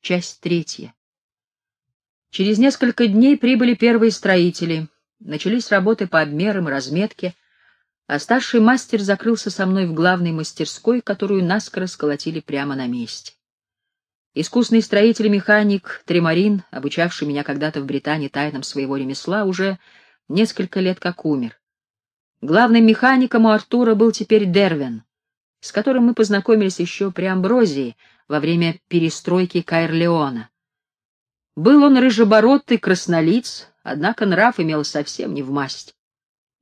Часть третья. Через несколько дней прибыли первые строители. Начались работы по обмерам и разметке, а старший мастер закрылся со мной в главной мастерской, которую наскоро сколотили прямо на месте. Искусный строитель-механик Тремарин, обучавший меня когда-то в Британии тайнам своего ремесла, уже несколько лет как умер. Главным механиком у Артура был теперь Дервен, с которым мы познакомились еще при Амброзии во время перестройки Кайрлеона. Был он рыжебородый, краснолиц, однако нрав имел совсем не в масть.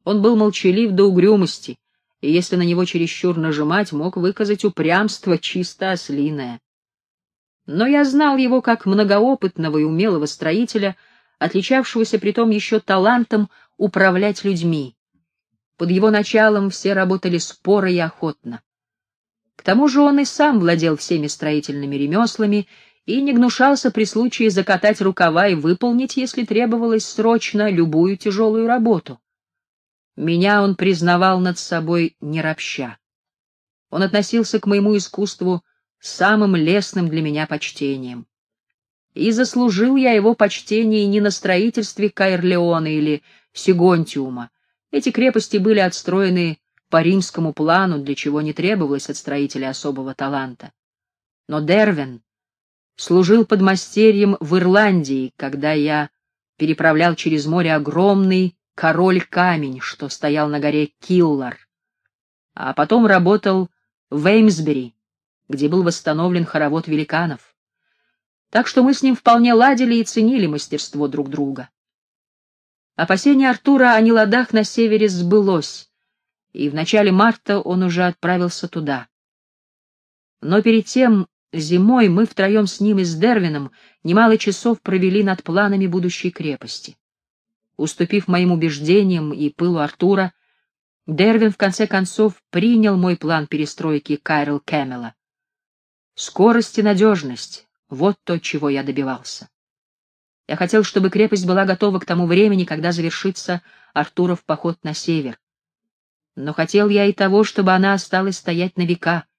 Он был молчалив до угрюмости, и если на него чересчур нажимать, мог выказать упрямство чисто ослиное. Но я знал его как многоопытного и умелого строителя, отличавшегося притом еще талантом управлять людьми. Под его началом все работали споро и охотно. К тому же он и сам владел всеми строительными ремеслами и не гнушался при случае закатать рукава и выполнить, если требовалось срочно, любую тяжелую работу. Меня он признавал над собой не ропща. Он относился к моему искусству самым лестным для меня почтением. И заслужил я его почтение не на строительстве Каэрлеона или Сигонтиума. Эти крепости были отстроены по римскому плану, для чего не требовалось от строителя особого таланта. Но Дервин служил подмастерьем в Ирландии, когда я переправлял через море огромный король-камень, что стоял на горе Киллар, а потом работал в Эймсбери, где был восстановлен хоровод великанов. Так что мы с ним вполне ладили и ценили мастерство друг друга. Опасение Артура о неладах на севере сбылось, и в начале марта он уже отправился туда. Но перед тем Зимой мы втроем с ним и с Дервином немало часов провели над планами будущей крепости. Уступив моим убеждениям и пылу Артура, Дервин в конце концов принял мой план перестройки Кайрл Кэмела. Скорость и надежность — вот то, чего я добивался. Я хотел, чтобы крепость была готова к тому времени, когда завершится Артуров поход на север. Но хотел я и того, чтобы она осталась стоять на века —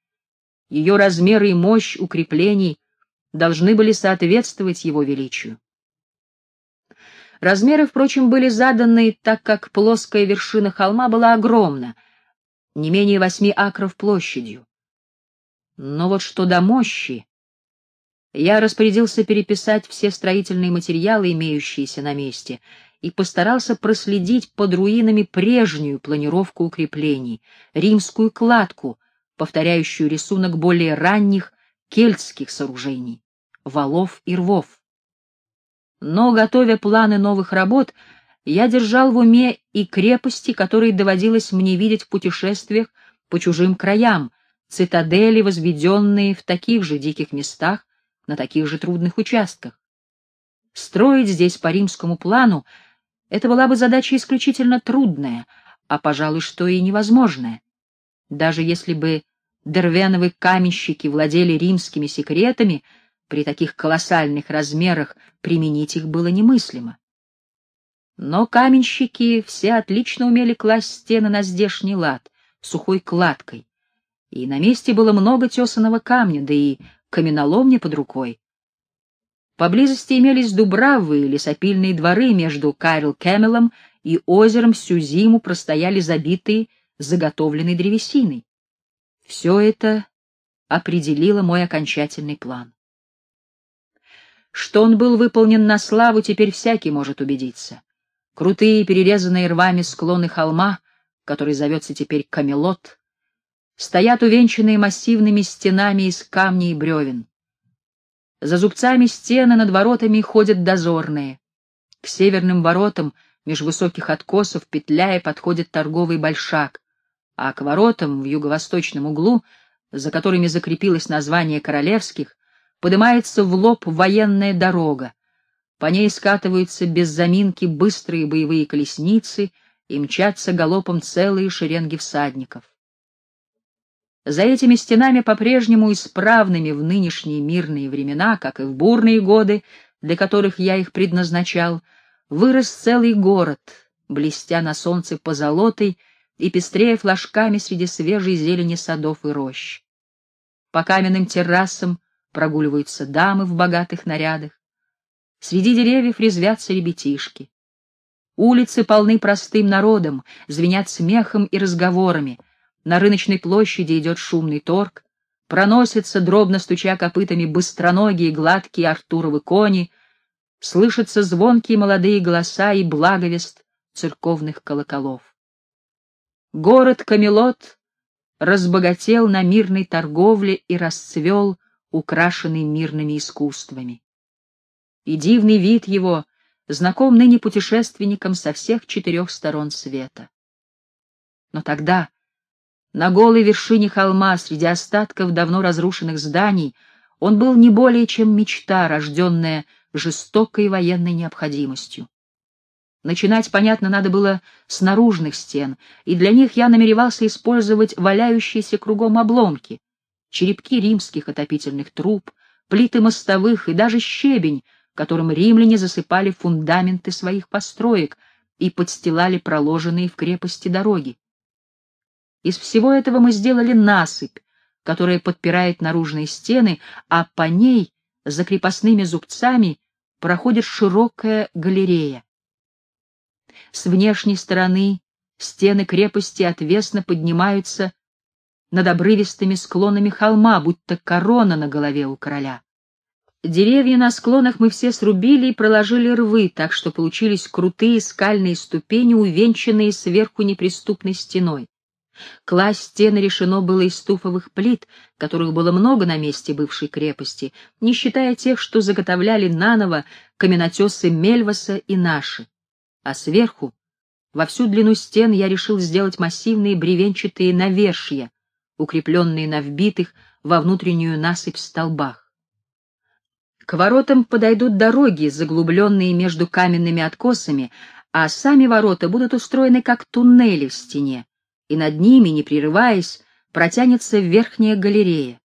ее размеры и мощь укреплений должны были соответствовать его величию. Размеры, впрочем, были заданы, так как плоская вершина холма была огромна, не менее восьми акров площадью. Но вот что до мощи, я распорядился переписать все строительные материалы, имеющиеся на месте, и постарался проследить под руинами прежнюю планировку укреплений, римскую кладку — повторяющую рисунок более ранних кельтских сооружений, валов и рвов. Но, готовя планы новых работ, я держал в уме и крепости, которые доводилось мне видеть в путешествиях по чужим краям, цитадели, возведенные в таких же диких местах, на таких же трудных участках. Строить здесь по римскому плану — это была бы задача исключительно трудная, а, пожалуй, что и невозможная. Даже если бы дервеновы каменщики владели римскими секретами, при таких колоссальных размерах применить их было немыслимо. Но каменщики все отлично умели класть стены на здешний лад, сухой кладкой, и на месте было много тесаного камня, да и каменоломня под рукой. Поблизости имелись дубравы и лесопильные дворы между Кайрл Кэмелом и озером всю зиму простояли забитые заготовленной древесиной. Все это определило мой окончательный план. Что он был выполнен на славу, теперь всякий может убедиться. Крутые, перерезанные рвами склоны холма, который зовется теперь Камелот, стоят увенчанные массивными стенами из камней и бревен. За зубцами стены над воротами ходят дозорные. К северным воротам меж высоких откосов петляя подходит торговый большак, а к воротам в юго-восточном углу, за которыми закрепилось название королевских, поднимается в лоб военная дорога. По ней скатываются без заминки быстрые боевые колесницы и мчатся галопом целые шеренги всадников. За этими стенами по-прежнему исправными в нынешние мирные времена, как и в бурные годы, для которых я их предназначал, вырос целый город, блестя на солнце позолотой и пестрея флажками среди свежей зелени садов и рощ. По каменным террасам прогуливаются дамы в богатых нарядах. Среди деревьев резвятся ребятишки. Улицы полны простым народом, звенят смехом и разговорами. На рыночной площади идет шумный торг. Проносятся, дробно стуча копытами, быстроногие, гладкие артуровы кони. Слышатся звонкие молодые голоса и благовест церковных колоколов. Город Камелот разбогател на мирной торговле и расцвел, украшенный мирными искусствами. И дивный вид его знаком ныне путешественникам со всех четырех сторон света. Но тогда, на голой вершине холма, среди остатков давно разрушенных зданий, он был не более чем мечта, рожденная жестокой военной необходимостью. Начинать, понятно, надо было с наружных стен, и для них я намеревался использовать валяющиеся кругом обломки, черепки римских отопительных труб, плиты мостовых и даже щебень, которым римляне засыпали фундаменты своих построек и подстилали проложенные в крепости дороги. Из всего этого мы сделали насыпь, которая подпирает наружные стены, а по ней, за крепостными зубцами, проходит широкая галерея. С внешней стороны стены крепости отвесно поднимаются над обрывистыми склонами холма, будто корона на голове у короля. Деревья на склонах мы все срубили и проложили рвы, так что получились крутые скальные ступени, увенчанные сверху неприступной стеной. Класть стены решено было из туфовых плит, которых было много на месте бывшей крепости, не считая тех, что заготовляли наново каменотесы Мельваса и наши а сверху, во всю длину стен, я решил сделать массивные бревенчатые навершья, укрепленные на вбитых во внутреннюю насыпь столбах. К воротам подойдут дороги, заглубленные между каменными откосами, а сами ворота будут устроены как туннели в стене, и над ними, не прерываясь, протянется верхняя галерея.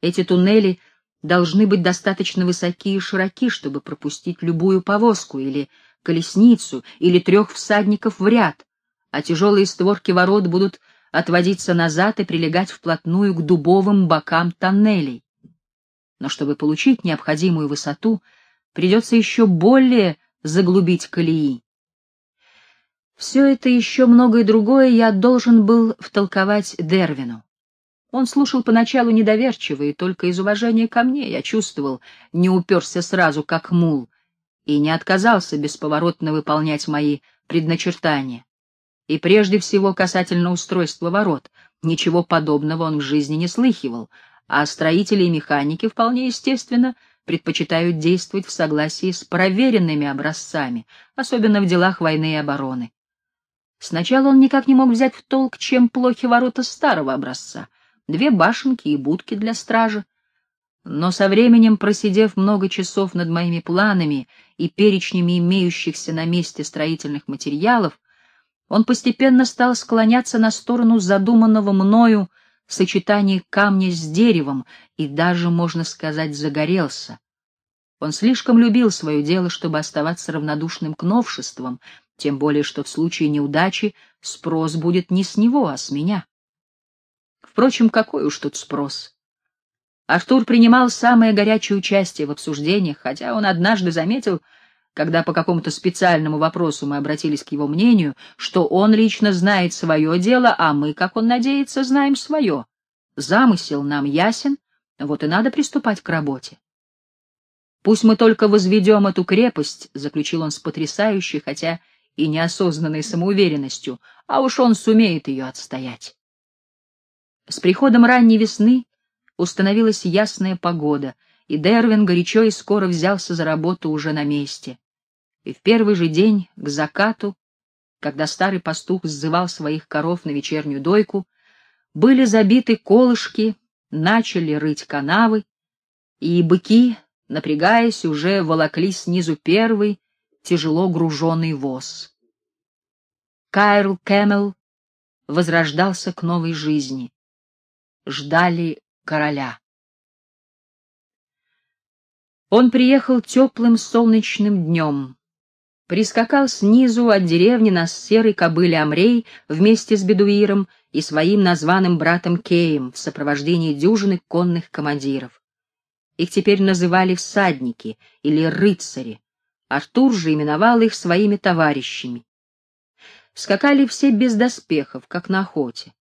Эти туннели должны быть достаточно высоки и широки, чтобы пропустить любую повозку или колесницу или трех всадников в ряд, а тяжелые створки ворот будут отводиться назад и прилегать вплотную к дубовым бокам тоннелей. Но чтобы получить необходимую высоту, придется еще более заглубить колеи. Все это еще многое другое я должен был втолковать Дервину. Он слушал поначалу недоверчиво, и только из уважения ко мне я чувствовал, не уперся сразу, как мул, и не отказался бесповоротно выполнять мои предначертания. И прежде всего касательно устройства ворот, ничего подобного он в жизни не слыхивал, а строители и механики вполне естественно предпочитают действовать в согласии с проверенными образцами, особенно в делах войны и обороны. Сначала он никак не мог взять в толк, чем плохи ворота старого образца. Две башенки и будки для стражи, но со временем, просидев много часов над моими планами и перечнями имеющихся на месте строительных материалов, он постепенно стал склоняться на сторону задуманного мною сочетания камня с деревом и даже, можно сказать, загорелся. Он слишком любил свое дело, чтобы оставаться равнодушным к новшествам, тем более что в случае неудачи спрос будет не с него, а с меня. Впрочем, какой уж тут спрос? Артур принимал самое горячее участие в обсуждениях, хотя он однажды заметил, когда по какому-то специальному вопросу мы обратились к его мнению, что он лично знает свое дело, а мы, как он надеется, знаем свое. Замысел нам ясен, вот и надо приступать к работе. «Пусть мы только возведем эту крепость», — заключил он с потрясающей, хотя и неосознанной самоуверенностью, а уж он сумеет ее отстоять. С приходом ранней весны установилась ясная погода, и Дервин горячо и скоро взялся за работу уже на месте. И в первый же день, к закату, когда старый пастух сзывал своих коров на вечернюю дойку, были забиты колышки, начали рыть канавы, и быки, напрягаясь, уже волокли снизу первый, тяжело груженный воз. Каэр Кэмел возрождался к новой жизни. Ждали короля. Он приехал теплым солнечным днем. Прискакал снизу от деревни на серой кобыле Амрей вместе с Бедуиром и своим названным братом Кеем в сопровождении дюжины конных командиров. Их теперь называли всадники или рыцари. Артур же именовал их своими товарищами. Скакали все без доспехов, как на охоте.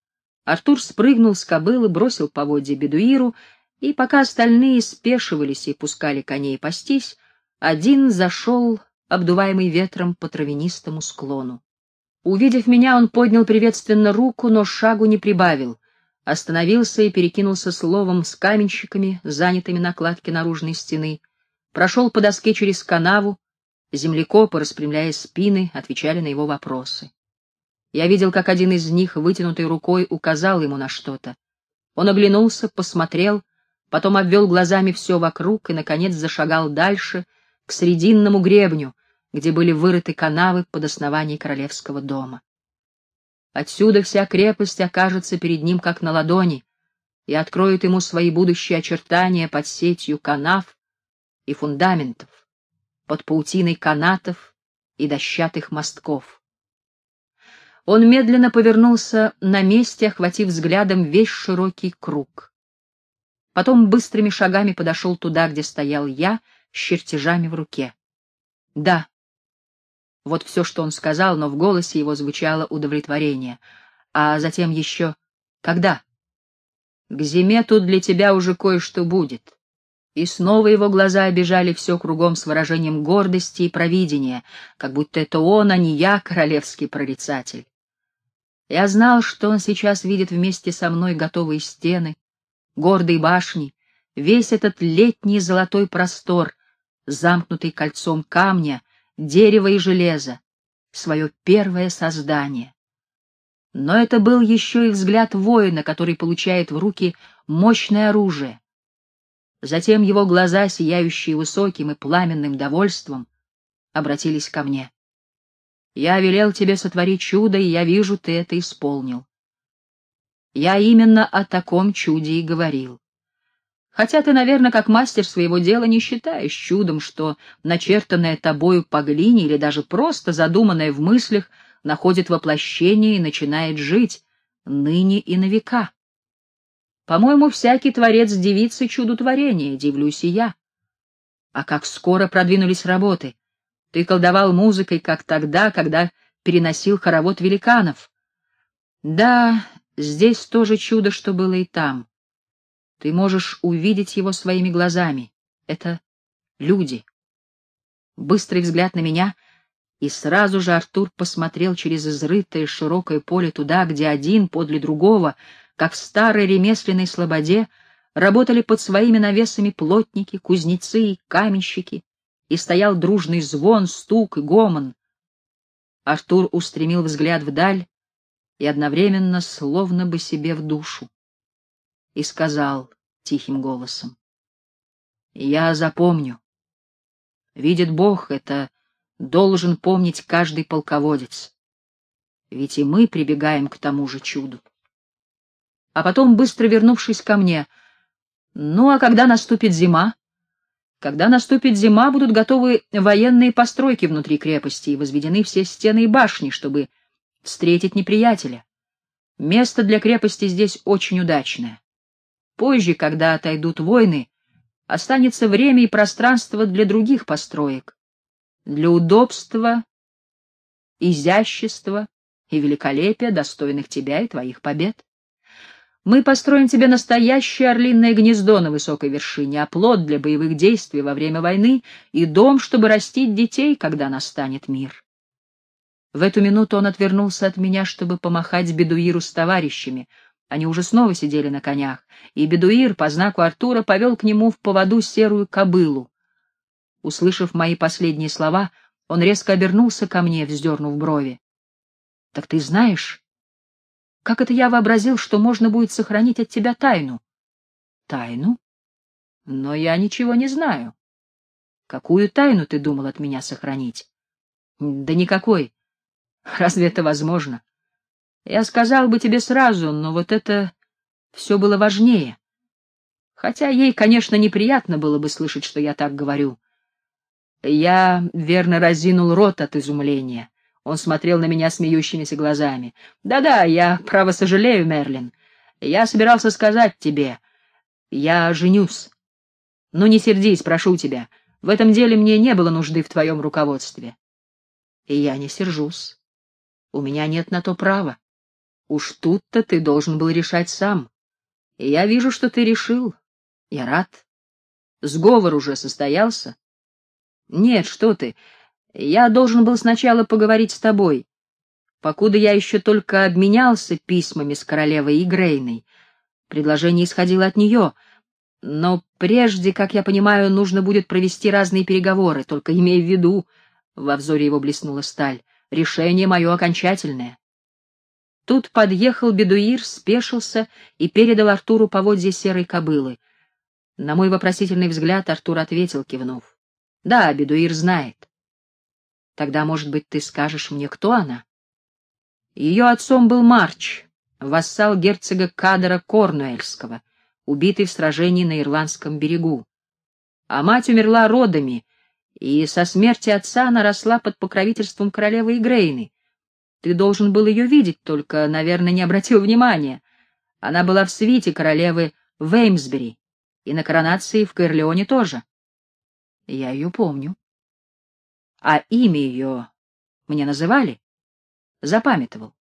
Артур спрыгнул с кобылы, бросил поводья бедуиру, и пока остальные спешивались и пускали коней пастись, один зашел, обдуваемый ветром, по травянистому склону. Увидев меня, он поднял приветственно руку, но шагу не прибавил, остановился и перекинулся словом с каменщиками, занятыми на кладке наружной стены, прошел по доске через канаву, землекопы, распрямляя спины, отвечали на его вопросы. Я видел, как один из них, вытянутой рукой, указал ему на что-то. Он оглянулся, посмотрел, потом обвел глазами все вокруг и, наконец, зашагал дальше, к срединному гребню, где были вырыты канавы под основанием королевского дома. Отсюда вся крепость окажется перед ним как на ладони и откроет ему свои будущие очертания под сетью канав и фундаментов, под паутиной канатов и дощатых мостков. Он медленно повернулся на месте, охватив взглядом весь широкий круг. Потом быстрыми шагами подошел туда, где стоял я, с чертежами в руке. Да, вот все, что он сказал, но в голосе его звучало удовлетворение. А затем еще «Когда?» «К зиме тут для тебя уже кое-что будет». И снова его глаза обижали все кругом с выражением гордости и провидения, как будто это он, а не я, королевский прорицатель. Я знал, что он сейчас видит вместе со мной готовые стены, гордые башни, весь этот летний золотой простор, замкнутый кольцом камня, дерево и железо, свое первое создание. Но это был еще и взгляд воина, который получает в руки мощное оружие. Затем его глаза, сияющие высоким и пламенным довольством, обратились ко мне. «Я велел тебе сотворить чудо, и я вижу, ты это исполнил. Я именно о таком чуде и говорил. Хотя ты, наверное, как мастер своего дела не считаешь чудом, что начертанное тобою по глине или даже просто задуманное в мыслях находит воплощение и начинает жить ныне и на века. По-моему, всякий творец девицы чуду творения, дивлюсь и я. А как скоро продвинулись работы. Ты колдовал музыкой, как тогда, когда переносил хоровод великанов. Да, здесь тоже чудо, что было и там. Ты можешь увидеть его своими глазами. Это люди. Быстрый взгляд на меня, и сразу же Артур посмотрел через изрытое широкое поле туда, где один подле другого, как в старой ремесленной слободе, работали под своими навесами плотники, кузнецы и каменщики, и стоял дружный звон, стук и гомон. Артур устремил взгляд вдаль и одновременно словно бы себе в душу и сказал тихим голосом. «Я запомню. Видит Бог, это должен помнить каждый полководец. Ведь и мы прибегаем к тому же чуду. А потом, быстро вернувшись ко мне, ну а когда наступит зима? Когда наступит зима, будут готовы военные постройки внутри крепости и возведены все стены и башни, чтобы встретить неприятеля. Место для крепости здесь очень удачное. Позже, когда отойдут войны, останется время и пространство для других построек, для удобства, изящества и великолепия, достойных тебя и твоих побед. Мы построим тебе настоящее орлиное гнездо на высокой вершине, оплот для боевых действий во время войны и дом, чтобы растить детей, когда настанет мир. В эту минуту он отвернулся от меня, чтобы помахать бедуиру с товарищами — они уже снова сидели на конях, и бедуир по знаку Артура повел к нему в поводу серую кобылу. Услышав мои последние слова, он резко обернулся ко мне, вздернув брови. — Так ты знаешь, как это я вообразил, что можно будет сохранить от тебя тайну? — Тайну? Но я ничего не знаю. Какую тайну ты думал от меня сохранить? — Да никакой. Разве это возможно? Я сказал бы тебе сразу, но вот это все было важнее. Хотя ей, конечно, неприятно было бы слышать, что я так говорю. Я верно разинул рот от изумления. Он смотрел на меня смеющимися глазами. «Да-да, я, право, сожалею, Мерлин. Я собирался сказать тебе. Я женюсь». Ну не сердись, прошу тебя. В этом деле мне не было нужды в твоем руководстве. И я не сержусь. У меня нет на то права. Уж тут-то ты должен был решать сам. И я вижу, что ты решил. Я рад. Сговор уже состоялся. Нет, что ты. Я должен был сначала поговорить с тобой. Покуда я еще только обменялся письмами с королевой Игрейной. Предложение исходило от нее. Но прежде, как я понимаю, нужно будет провести разные переговоры, только имея в виду, во взоре его блеснула сталь, решение мое окончательное. Тут подъехал бедуир, спешился и передал Артуру поводья серой кобылы. На мой вопросительный взгляд Артур ответил, кивнув. — Да, бедуир знает. — Тогда, может быть, ты скажешь мне, кто она? Ее отцом был Марч, вассал герцога Кадера Корнуэльского, убитый в сражении на Ирландском берегу. А мать умерла родами, и со смерти отца она росла под покровительством королевы Игрейны, ты должен был ее видеть, только, наверное, не обратил внимания. Она была в свите королевы Веймсбери, и на коронации в Кэрлеоне тоже. Я ее помню. А имя ее мне называли? Запамятовал.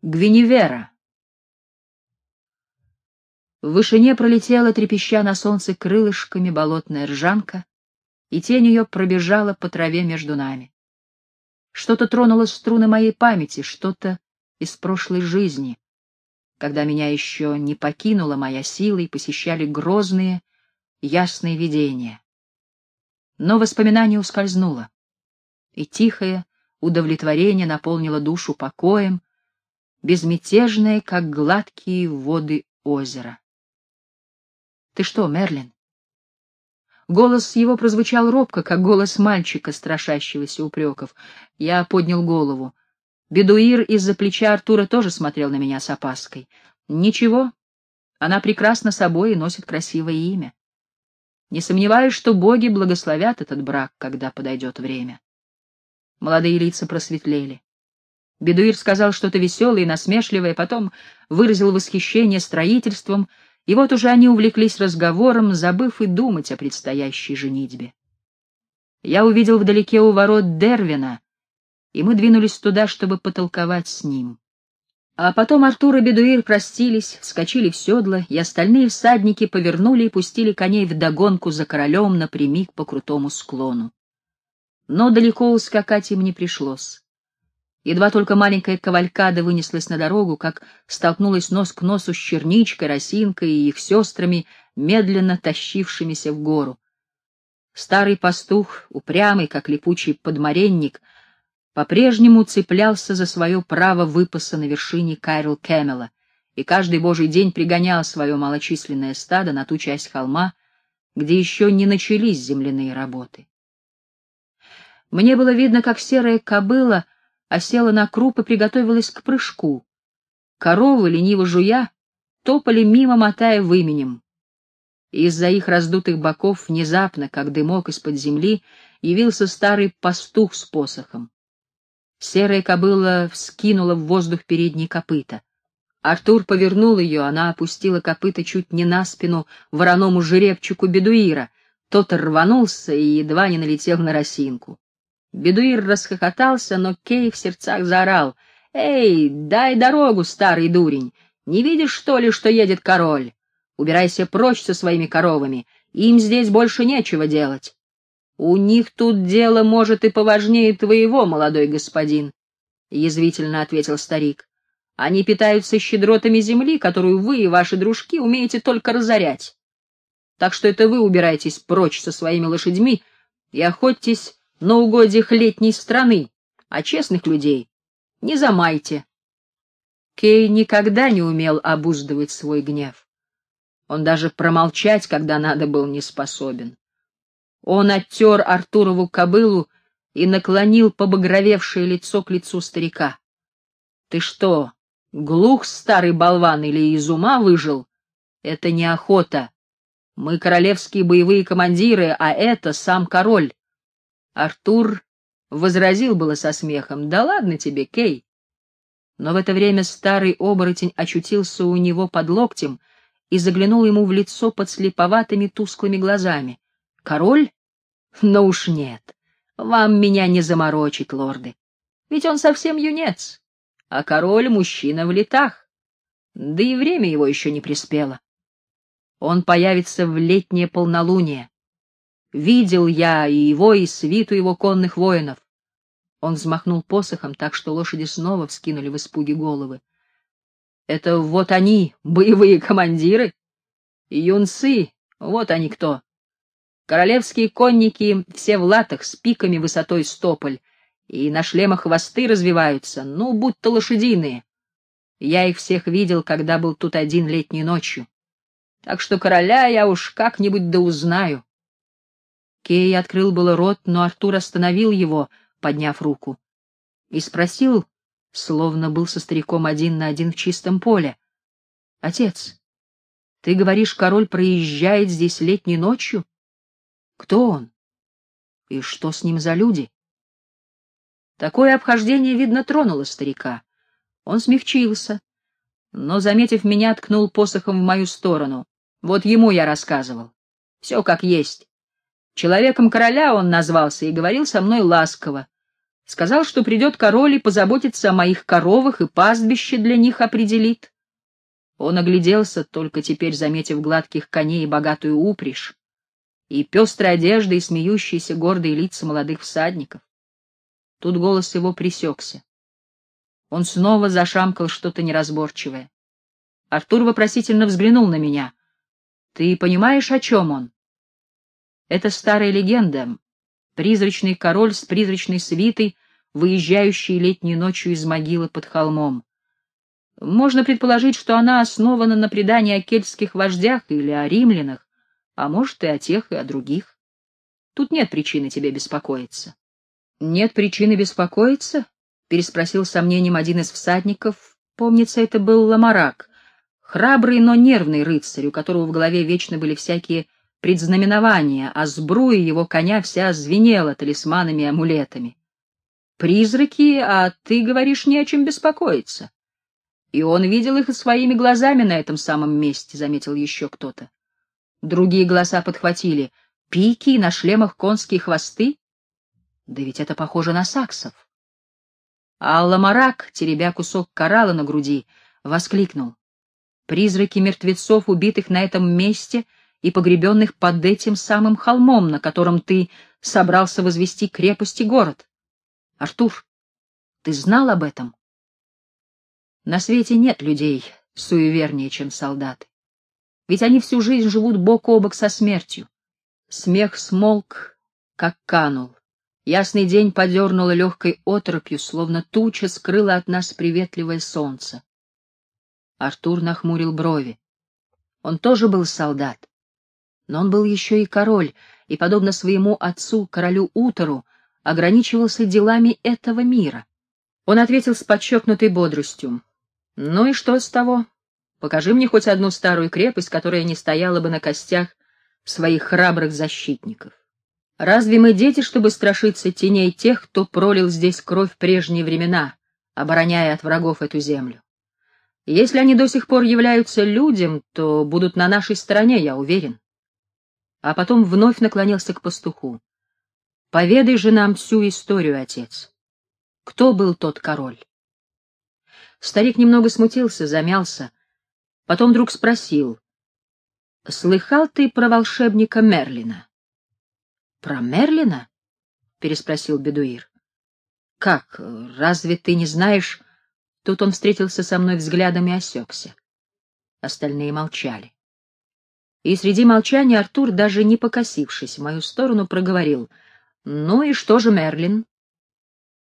Гвиневера. В вышине пролетела, трепеща на солнце крылышками, болотная ржанка, и тень ее пробежала по траве между нами. Что-то тронуло струны моей памяти, что-то из прошлой жизни, когда меня еще не покинула моя сила и посещали грозные, ясные видения. Но воспоминание ускользнуло, и тихое удовлетворение наполнило душу покоем, безмятежное, как гладкие воды озера. — Ты что, Мерлин? Голос его прозвучал робко, как голос мальчика, страшащегося упреков. Я поднял голову. Бедуир из-за плеча Артура тоже смотрел на меня с опаской. Ничего, она прекрасна собой и носит красивое имя. Не сомневаюсь, что боги благословят этот брак, когда подойдет время. Молодые лица просветлели. Бедуир сказал что-то веселое и насмешливое, потом выразил восхищение строительством — и вот уже они увлеклись разговором, забыв и думать о предстоящей женитьбе. Я увидел вдалеке у ворот Дервина, и мы двинулись туда, чтобы потолковать с ним. А потом Артур и Бедуир простились, вскочили в седло, и остальные всадники повернули и пустили коней вдогонку за королем напрямик по крутому склону. Но далеко ускакать им не пришлось. Едва только маленькая кавалькада вынеслась на дорогу, как столкнулась нос к носу с черничкой, росинкой и их сестрами, медленно тащившимися в гору. Старый пастух, упрямый, как липучий подмаренник, по-прежнему цеплялся за свое право выпаса на вершине Кайрл Кэмела и каждый божий день пригонял свое малочисленное стадо на ту часть холма, где еще не начались земляные работы. Мне было видно, как серая кобыла — осела на круп и приготовилась к прыжку. Коровы, лениво жуя, топали мимо, мотая выменем. Из-за их раздутых боков внезапно, как дымок из-под земли, явился старый пастух с посохом. Серая кобыла вскинула в воздух передние копыта. Артур повернул ее, она опустила копыта чуть не на спину вороному жеребчику бедуира. Тот рванулся и едва не налетел на росинку. Бедуир расхохотался, но Кей в сердцах заорал. «Эй, дай дорогу, старый дурень! Не видишь, что ли, что едет король? Убирайся прочь со своими коровами, им здесь больше нечего делать. У них тут дело, может, и поважнее твоего, молодой господин», — язвительно ответил старик. «Они питаются щедротами земли, которую вы и ваши дружки умеете только разорять. Так что это вы убирайтесь прочь со своими лошадьми и охотьтесь на угодьях летней страны, а честных людей не замайте. Кей никогда не умел обуздывать свой гнев. Он даже промолчать, когда надо, был не способен. Он оттер Артурову кобылу и наклонил побагровевшее лицо к лицу старика. — Ты что, глух, старый болван, или из ума выжил? Это не охота. Мы королевские боевые командиры, а это сам король. Артур возразил было со смехом, «Да ладно тебе, Кей!» Но в это время старый оборотень очутился у него под локтем и заглянул ему в лицо под слеповатыми тусклыми глазами. «Король? Ну уж нет. Вам меня не заморочить, лорды. Ведь он совсем юнец, а король — мужчина в летах. Да и время его еще не приспело. Он появится в летнее полнолуние. Видел я и его, и свиту его конных воинов. Он взмахнул посохом так, что лошади снова вскинули в испуге головы. Это вот они, боевые командиры? Юнцы, вот они кто. Королевские конники все в латах с пиками высотой стополь, и на шлемах хвосты развиваются, ну, будто лошадиные. Я их всех видел, когда был тут один летней ночью. Так что короля я уж как-нибудь да узнаю. Кей открыл было рот, но Артур остановил его, подняв руку, и спросил, словно был со стариком один на один в чистом поле. — Отец, ты говоришь, король проезжает здесь летней ночью? Кто он? И что с ним за люди? Такое обхождение, видно, тронуло старика. Он смягчился, но, заметив меня, ткнул посохом в мою сторону. Вот ему я рассказывал. Все как есть. Человеком короля он назвался и говорил со мной ласково. Сказал, что придет король и позаботится о моих коровах и пастбище для них определит. Он огляделся, только теперь заметив гладких коней и богатую упряжь, и пестрые одежды, и смеющиеся гордые лица молодых всадников. Тут голос его присекся. Он снова зашамкал что-то неразборчивое. Артур вопросительно взглянул на меня. — Ты понимаешь, о чем он? — Это старая легенда, призрачный король с призрачной свитой, выезжающий летней ночью из могилы под холмом. Можно предположить, что она основана на предании о кельтских вождях или о римлянах, а может и о тех, и о других. Тут нет причины тебе беспокоиться. — Нет причины беспокоиться? — переспросил сомнением один из всадников. Помнится, это был Ламарак, храбрый, но нервный рыцарь, у которого в голове вечно были всякие предзнаменования, а сбруя его коня вся звенела талисманами и амулетами. Призраки, а ты говоришь, не о чем беспокоиться. И он видел их своими глазами на этом самом месте, — заметил еще кто-то. Другие голоса подхватили. Пики на шлемах конские хвосты? Да ведь это похоже на саксов. А Ламарак, теребя кусок коралла на груди, воскликнул. Призраки мертвецов, убитых на этом месте — и погребенных под этим самым холмом, на котором ты собрался возвести крепость и город. Артур, ты знал об этом? На свете нет людей суевернее, чем солдаты. Ведь они всю жизнь живут бок о бок со смертью. Смех смолк, как канул. Ясный день подернуло легкой оторопью, словно туча скрыла от нас приветливое солнце. Артур нахмурил брови. Он тоже был солдат. Но он был еще и король, и, подобно своему отцу, королю Утору, ограничивался делами этого мира. Он ответил с подчеркнутой бодростью. «Ну и что с того? Покажи мне хоть одну старую крепость, которая не стояла бы на костях своих храбрых защитников. Разве мы дети, чтобы страшиться теней тех, кто пролил здесь кровь в прежние времена, обороняя от врагов эту землю? Если они до сих пор являются людям, то будут на нашей стороне, я уверен а потом вновь наклонился к пастуху. «Поведай же нам всю историю, отец. Кто был тот король?» Старик немного смутился, замялся, потом вдруг спросил. «Слыхал ты про волшебника Мерлина?» «Про Мерлина?» — переспросил Бедуир. «Как, разве ты не знаешь...» Тут он встретился со мной взглядом и осекся. Остальные молчали. И среди молчания Артур, даже не покосившись в мою сторону, проговорил. «Ну и что же Мерлин?»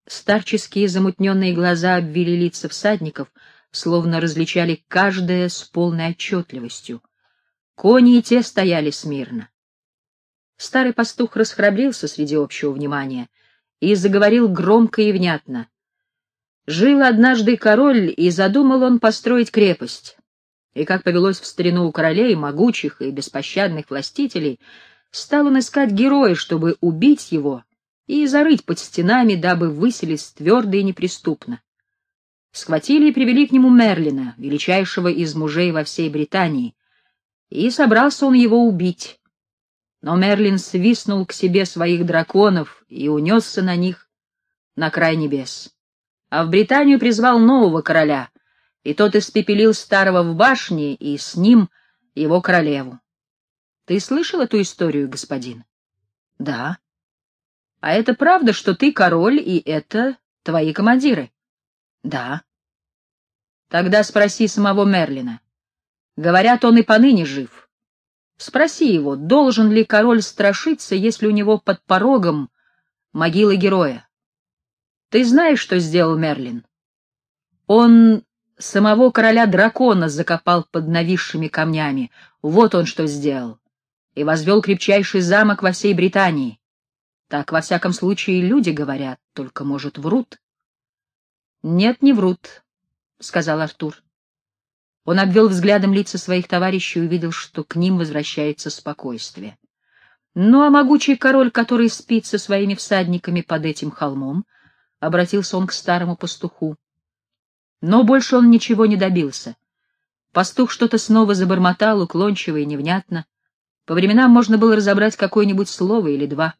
Старческие замутненные глаза обвили лица всадников, словно различали каждое с полной отчетливостью. Кони и те стояли смирно. Старый пастух расхрабрился среди общего внимания и заговорил громко и внятно. Жил однажды король, и задумал он построить крепость. И как повелось в старину у королей, могучих и беспощадных властителей, стал он искать героя, чтобы убить его и зарыть под стенами, дабы выселить твердо и неприступно. Схватили и привели к нему Мерлина, величайшего из мужей во всей Британии, и собрался он его убить. Но Мерлин свистнул к себе своих драконов и унесся на них на край небес. А в Британию призвал нового короля, и тот испепелил старого в башне, и с ним его королеву. Ты слышал эту историю, господин? Да. А это правда, что ты король, и это твои командиры? Да. Тогда спроси самого Мерлина. Говорят, он и поныне жив. Спроси его, должен ли король страшиться, если у него под порогом могила героя. Ты знаешь, что сделал Мерлин? Он самого короля дракона закопал под нависшими камнями. Вот он что сделал. И возвел крепчайший замок во всей Британии. Так, во всяком случае, люди говорят, только, может, врут. — Нет, не врут, — сказал Артур. Он обвел взглядом лица своих товарищей и увидел, что к ним возвращается спокойствие. Ну а могучий король, который спит со своими всадниками под этим холмом, обратился он к старому пастуху. Но больше он ничего не добился. Пастух что-то снова забормотал, уклончиво и невнятно. По временам можно было разобрать какое-нибудь слово или два.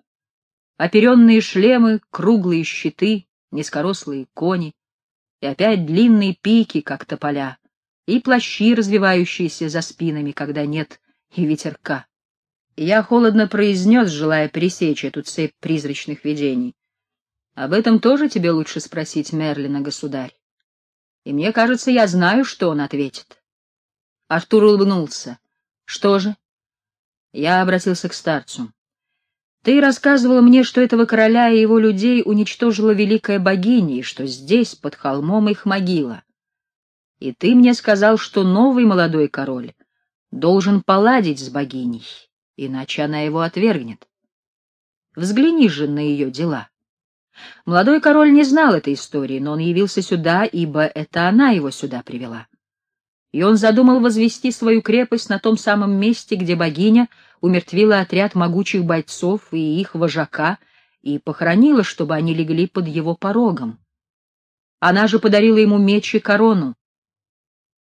Оперенные шлемы, круглые щиты, низкорослые кони, и опять длинные пики, как тополя, и плащи, развивающиеся за спинами, когда нет и ветерка. И я холодно произнес, желая пресечь эту цепь призрачных видений. Об этом тоже тебе лучше спросить Мерлина, государь. И мне кажется, я знаю, что он ответит. Артур улыбнулся. Что же? Я обратился к старцу. Ты рассказывал мне, что этого короля и его людей уничтожила великая богиня, и что здесь, под холмом, их могила. И ты мне сказал, что новый молодой король должен поладить с богиней, иначе она его отвергнет. Взгляни же на ее дела. Молодой король не знал этой истории, но он явился сюда, ибо это она его сюда привела. И он задумал возвести свою крепость на том самом месте, где богиня — умертвила отряд могучих бойцов и их вожака и похоронила, чтобы они легли под его порогом. Она же подарила ему меч и корону.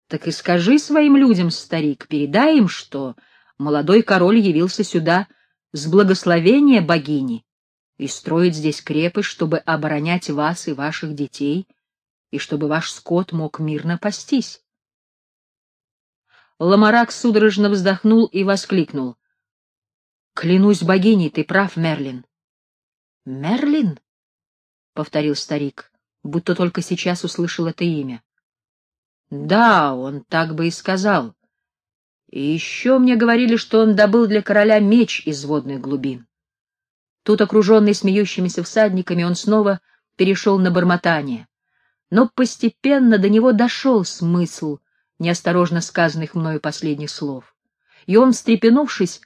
Так и скажи своим людям, старик, передай им, что молодой король явился сюда с благословения богини и строит здесь крепость, чтобы оборонять вас и ваших детей, и чтобы ваш скот мог мирно пастись. Ламарак судорожно вздохнул и воскликнул. Клянусь богиней, ты прав, Мерлин. Мерлин? повторил старик, будто только сейчас услышал это имя. Да, он так бы и сказал. И еще мне говорили, что он добыл для короля меч из водных глубин. Тут, окруженный смеющимися всадниками, он снова перешел на бормотание. Но постепенно до него дошел смысл неосторожно сказанных мною последних слов. И он, встрепенувшись,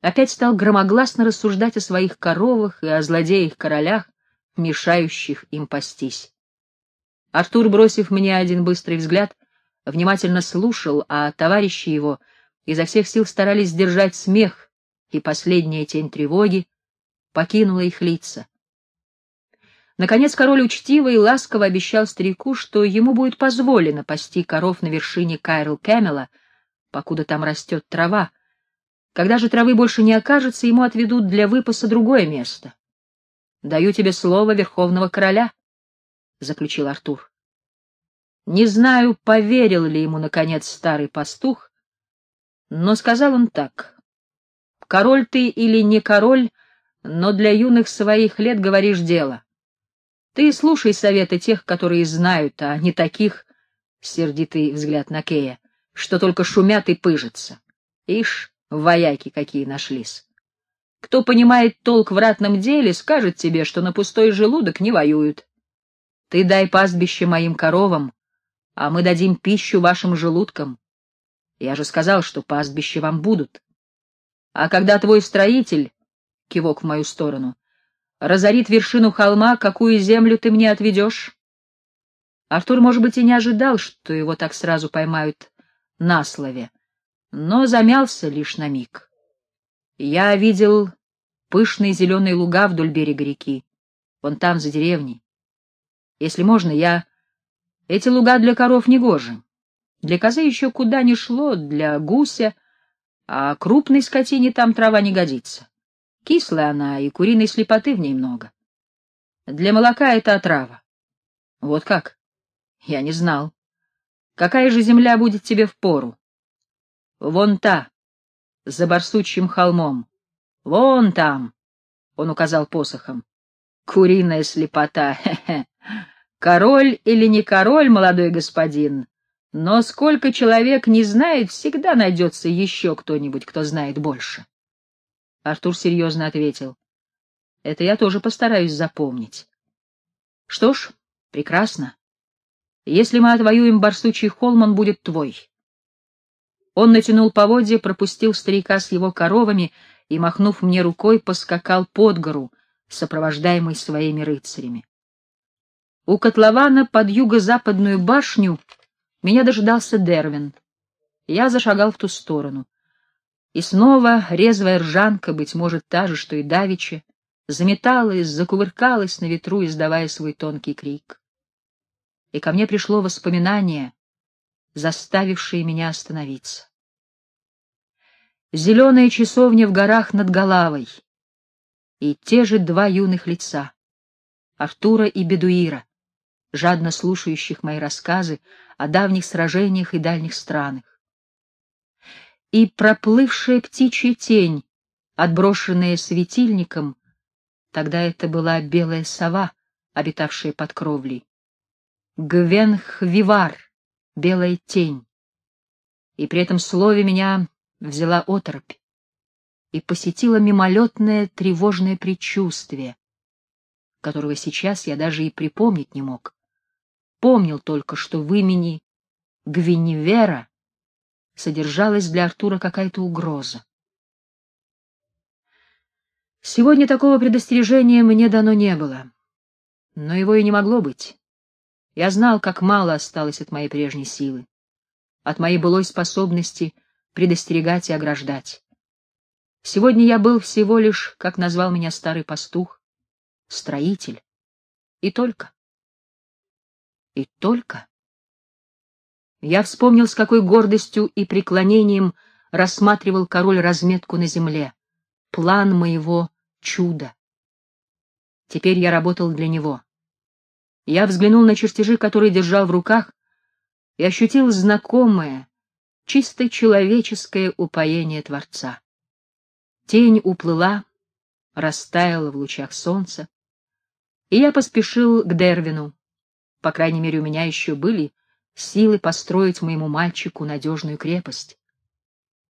опять стал громогласно рассуждать о своих коровах и о злодеях-королях, мешающих им пастись. Артур, бросив мне один быстрый взгляд, внимательно слушал, а товарищи его изо всех сил старались сдержать смех, и последняя тень тревоги покинула их лица. Наконец король учтиво и ласково обещал старику, что ему будет позволено пасти коров на вершине Кайрл-Кэмела, покуда там растет трава, когда же травы больше не окажется, ему отведут для выпаса другое место. Даю тебе слово верховного короля, заключил Артур. Не знаю, поверил ли ему наконец старый пастух, но сказал он так: король ты или не король, но для юных своих лет говоришь дело. Ты слушай советы тех, которые знают, а не таких, сердитый взгляд на Кея, что только шумят и пыжатся. Ишь, Вояки какие нашлись. Кто понимает толк в ратном деле, скажет тебе, что на пустой желудок не воюют. Ты дай пастбище моим коровам, а мы дадим пищу вашим желудкам. Я же сказал, что пастбища вам будут. А когда твой строитель, кивок в мою сторону, разорит вершину холма, какую землю ты мне отведешь? Артур, может быть, и не ожидал, что его так сразу поймают на слове но замялся лишь на миг. Я видел пышные зеленые луга вдоль берега реки, вон там, за деревней. Если можно, я... Эти луга для коров не гожи. Для козы еще куда ни шло, для гуся. А крупной скотине там трава не годится. Кислая она, и куриной слепоты в ней много. Для молока это отрава. Вот как? Я не знал. Какая же земля будет тебе в пору? Вон та, за барсучьим холмом. Вон там, — он указал посохом. Куриная слепота, хе-хе. Король или не король, молодой господин, но сколько человек не знает, всегда найдется еще кто-нибудь, кто знает больше. Артур серьезно ответил. Это я тоже постараюсь запомнить. Что ж, прекрасно. Если мы отвоюем барсучий холм, он будет твой. Он натянул поводья, пропустил старика с его коровами и, махнув мне рукой, поскакал под гору, сопровождаемый своими рыцарями. У котлована под юго-западную башню меня дожидался Дервин. Я зашагал в ту сторону. И снова резвая ржанка, быть может, та же, что и давичи, заметалась, закувыркалась на ветру, издавая свой тонкий крик. И ко мне пришло воспоминание, заставившее меня остановиться. Зеленая часовня в горах над Галавой, и те же два юных лица — Артура и Бедуира, жадно слушающих мои рассказы о давних сражениях и дальних странах и проплывшая птичья тень, отброшенная светильником, тогда это была белая сова, обитавшая под кровлей. Гвенхвивар, белая тень. И при этом слове меня взяла оторопь и посетило мимолетное тревожное предчувствие, которого сейчас я даже и припомнить не мог. Помнил только, что в имени Гвиневера содержалась для Артура какая-то угроза. Сегодня такого предостережения мне дано не было, но его и не могло быть. Я знал, как мало осталось от моей прежней силы, от моей былой способности предостерегать и ограждать. Сегодня я был всего лишь, как назвал меня старый пастух, строитель. И только. И только. Я вспомнил, с какой гордостью и преклонением рассматривал король разметку на земле, план моего чуда. Теперь я работал для него. Я взглянул на чертежи, которые держал в руках, и ощутил знакомое, чисто человеческое упоение Творца. Тень уплыла, растаяла в лучах солнца, и я поспешил к Дервину. По крайней мере, у меня еще были силы построить моему мальчику надежную крепость.